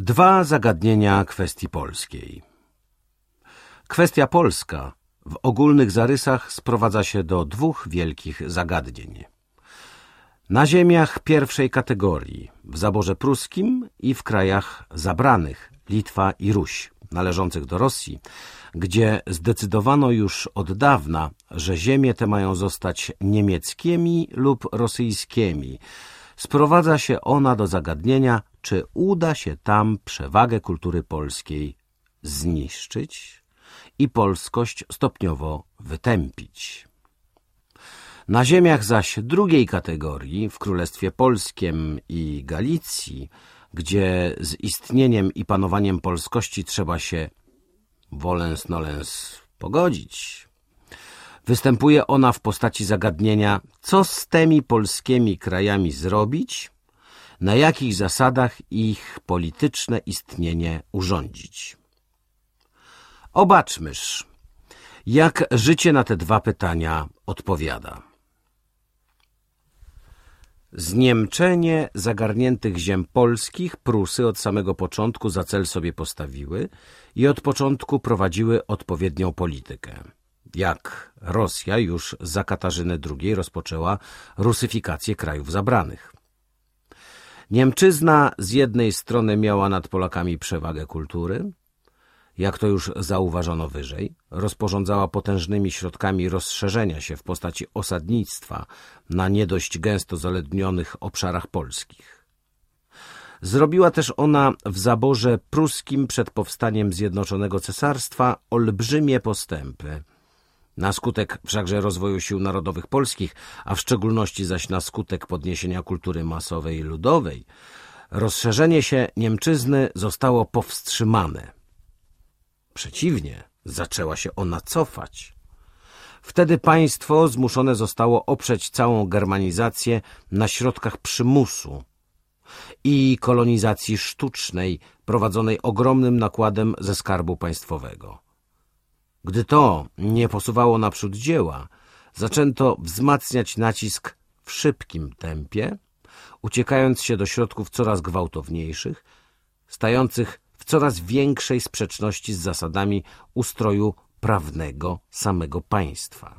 Dwa zagadnienia kwestii polskiej. Kwestia polska w ogólnych zarysach sprowadza się do dwóch wielkich zagadnień. Na ziemiach pierwszej kategorii, w zaborze pruskim i w krajach zabranych, Litwa i Ruś, należących do Rosji, gdzie zdecydowano już od dawna, że ziemie te mają zostać niemieckimi lub rosyjskimi, sprowadza się ona do zagadnienia, czy uda się tam przewagę kultury polskiej zniszczyć i polskość stopniowo wytępić. Na ziemiach zaś drugiej kategorii, w Królestwie Polskiem i Galicji, gdzie z istnieniem i panowaniem polskości trzeba się wolens nolens pogodzić, występuje ona w postaci zagadnienia, co z tymi polskimi krajami zrobić, na jakich zasadach ich polityczne istnienie urządzić. Obaczmyż, jak życie na te dwa pytania odpowiada. Zniemczenie zagarniętych ziem polskich Prusy od samego początku za cel sobie postawiły i od początku prowadziły odpowiednią politykę. Jak Rosja już za Katarzyny II rozpoczęła rusyfikację krajów zabranych. Niemczyzna z jednej strony miała nad Polakami przewagę kultury, jak to już zauważono wyżej, rozporządzała potężnymi środkami rozszerzenia się w postaci osadnictwa na nie dość gęsto zalednionych obszarach polskich. Zrobiła też ona w zaborze pruskim przed powstaniem Zjednoczonego Cesarstwa olbrzymie postępy. Na skutek wszakże rozwoju sił narodowych polskich, a w szczególności zaś na skutek podniesienia kultury masowej ludowej, rozszerzenie się Niemczyzny zostało powstrzymane – Przeciwnie, zaczęła się ona cofać. Wtedy państwo zmuszone zostało oprzeć całą germanizację na środkach przymusu i kolonizacji sztucznej prowadzonej ogromnym nakładem ze skarbu państwowego. Gdy to nie posuwało naprzód dzieła, zaczęto wzmacniać nacisk w szybkim tempie, uciekając się do środków coraz gwałtowniejszych, stających coraz większej sprzeczności z zasadami ustroju prawnego samego państwa.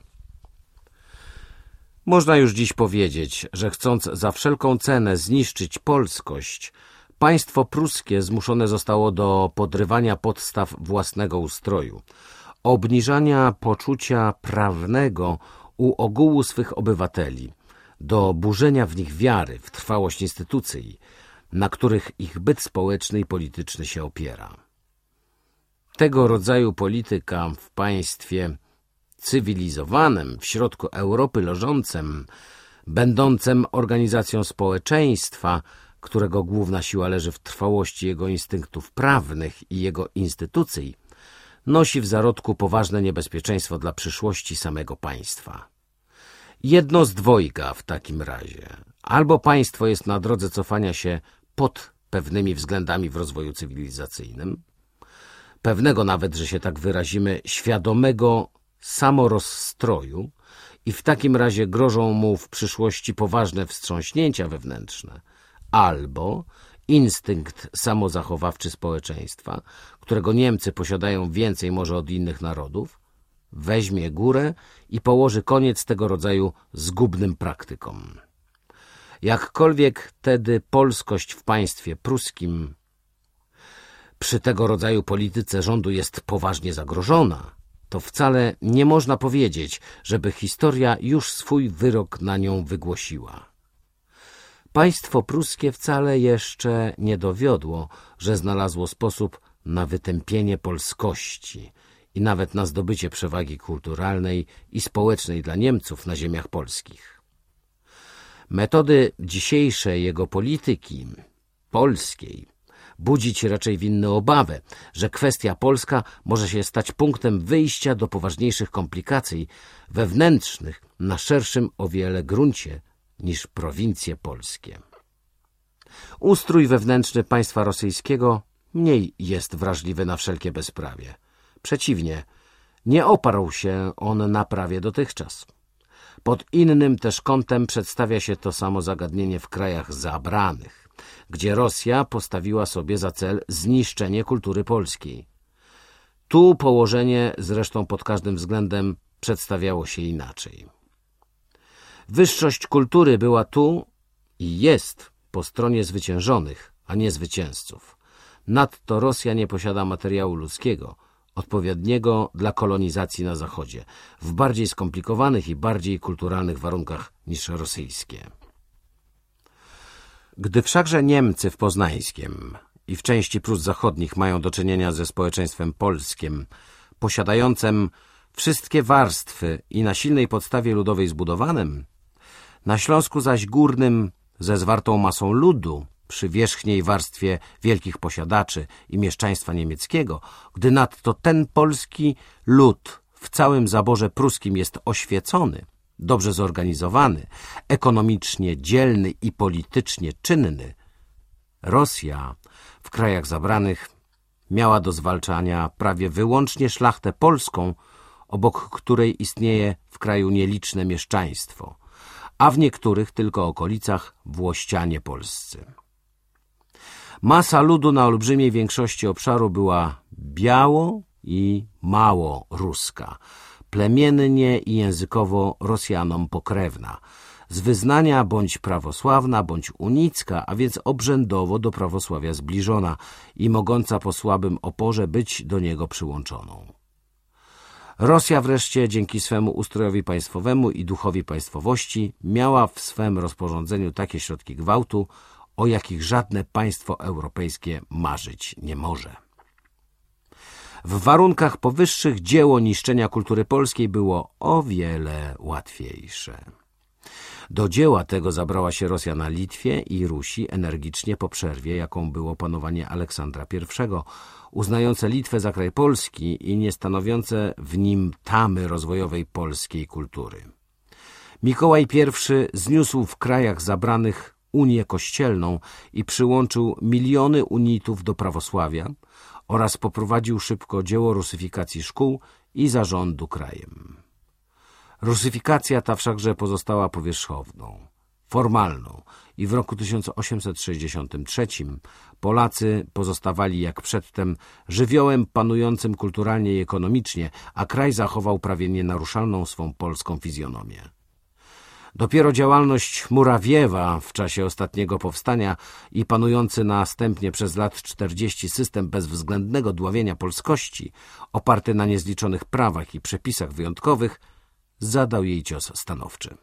Można już dziś powiedzieć, że chcąc za wszelką cenę zniszczyć polskość, państwo pruskie zmuszone zostało do podrywania podstaw własnego ustroju, obniżania poczucia prawnego u ogółu swych obywateli, do burzenia w nich wiary w trwałość instytucji, na których ich byt społeczny i polityczny się opiera. Tego rodzaju polityka w państwie cywilizowanym, w środku Europy leżącym, będącym organizacją społeczeństwa, którego główna siła leży w trwałości jego instynktów prawnych i jego instytucji, nosi w zarodku poważne niebezpieczeństwo dla przyszłości samego państwa. Jedno z dwojga w takim razie. Albo państwo jest na drodze cofania się pod pewnymi względami w rozwoju cywilizacyjnym, pewnego nawet, że się tak wyrazimy, świadomego samorozstroju i w takim razie grożą mu w przyszłości poważne wstrząśnięcia wewnętrzne, albo instynkt samozachowawczy społeczeństwa, którego Niemcy posiadają więcej może od innych narodów, weźmie górę i położy koniec tego rodzaju zgubnym praktykom. Jakkolwiek tedy polskość w państwie pruskim przy tego rodzaju polityce rządu jest poważnie zagrożona, to wcale nie można powiedzieć, żeby historia już swój wyrok na nią wygłosiła. Państwo pruskie wcale jeszcze nie dowiodło, że znalazło sposób na wytępienie polskości i nawet na zdobycie przewagi kulturalnej i społecznej dla Niemców na ziemiach polskich. Metody dzisiejszej jego polityki, polskiej, budzić raczej winny obawę, że kwestia polska może się stać punktem wyjścia do poważniejszych komplikacji wewnętrznych na szerszym o wiele gruncie niż prowincje polskie. Ustrój wewnętrzny państwa rosyjskiego mniej jest wrażliwy na wszelkie bezprawie. Przeciwnie, nie oparł się on na prawie dotychczas. Pod innym też kątem przedstawia się to samo zagadnienie w krajach zabranych, gdzie Rosja postawiła sobie za cel zniszczenie kultury polskiej. Tu położenie zresztą pod każdym względem przedstawiało się inaczej. Wyższość kultury była tu i jest po stronie zwyciężonych, a nie zwycięzców. Nadto Rosja nie posiada materiału ludzkiego, odpowiedniego dla kolonizacji na Zachodzie, w bardziej skomplikowanych i bardziej kulturalnych warunkach niż rosyjskie. Gdy wszakże Niemcy w Poznańskiem i w części Prus Zachodnich mają do czynienia ze społeczeństwem polskim, posiadającym wszystkie warstwy i na silnej podstawie ludowej zbudowanym, na Śląsku zaś górnym ze zwartą masą ludu, przy wierzchniej warstwie wielkich posiadaczy i mieszczaństwa niemieckiego, gdy nadto ten polski lud w całym zaborze pruskim jest oświecony, dobrze zorganizowany, ekonomicznie dzielny i politycznie czynny, Rosja w krajach zabranych miała do zwalczania prawie wyłącznie szlachtę polską, obok której istnieje w kraju nieliczne mieszczaństwo, a w niektórych tylko okolicach włościanie polscy. Masa ludu na olbrzymiej większości obszaru była biało i mało ruska, plemiennie i językowo Rosjanom pokrewna, z wyznania bądź prawosławna, bądź unicka, a więc obrzędowo do prawosławia zbliżona i mogąca po słabym oporze być do niego przyłączoną. Rosja wreszcie dzięki swemu ustrojowi państwowemu i duchowi państwowości miała w swym rozporządzeniu takie środki gwałtu, o jakich żadne państwo europejskie marzyć nie może. W warunkach powyższych dzieło niszczenia kultury polskiej było o wiele łatwiejsze. Do dzieła tego zabrała się Rosja na Litwie i Rusi energicznie po przerwie, jaką było panowanie Aleksandra I, uznające Litwę za kraj Polski i nie stanowiące w nim tamy rozwojowej polskiej kultury. Mikołaj I zniósł w krajach zabranych Unię Kościelną i przyłączył miliony unitów do prawosławia oraz poprowadził szybko dzieło rusyfikacji szkół i zarządu krajem. Rusyfikacja ta wszakże pozostała powierzchowną, formalną i w roku 1863 Polacy pozostawali jak przedtem żywiołem panującym kulturalnie i ekonomicznie, a kraj zachował prawie nienaruszalną swą polską fizjonomię. Dopiero działalność Murawiewa w czasie ostatniego powstania i panujący następnie przez lat 40 system bezwzględnego dławienia polskości, oparty na niezliczonych prawach i przepisach wyjątkowych, zadał jej cios stanowczy.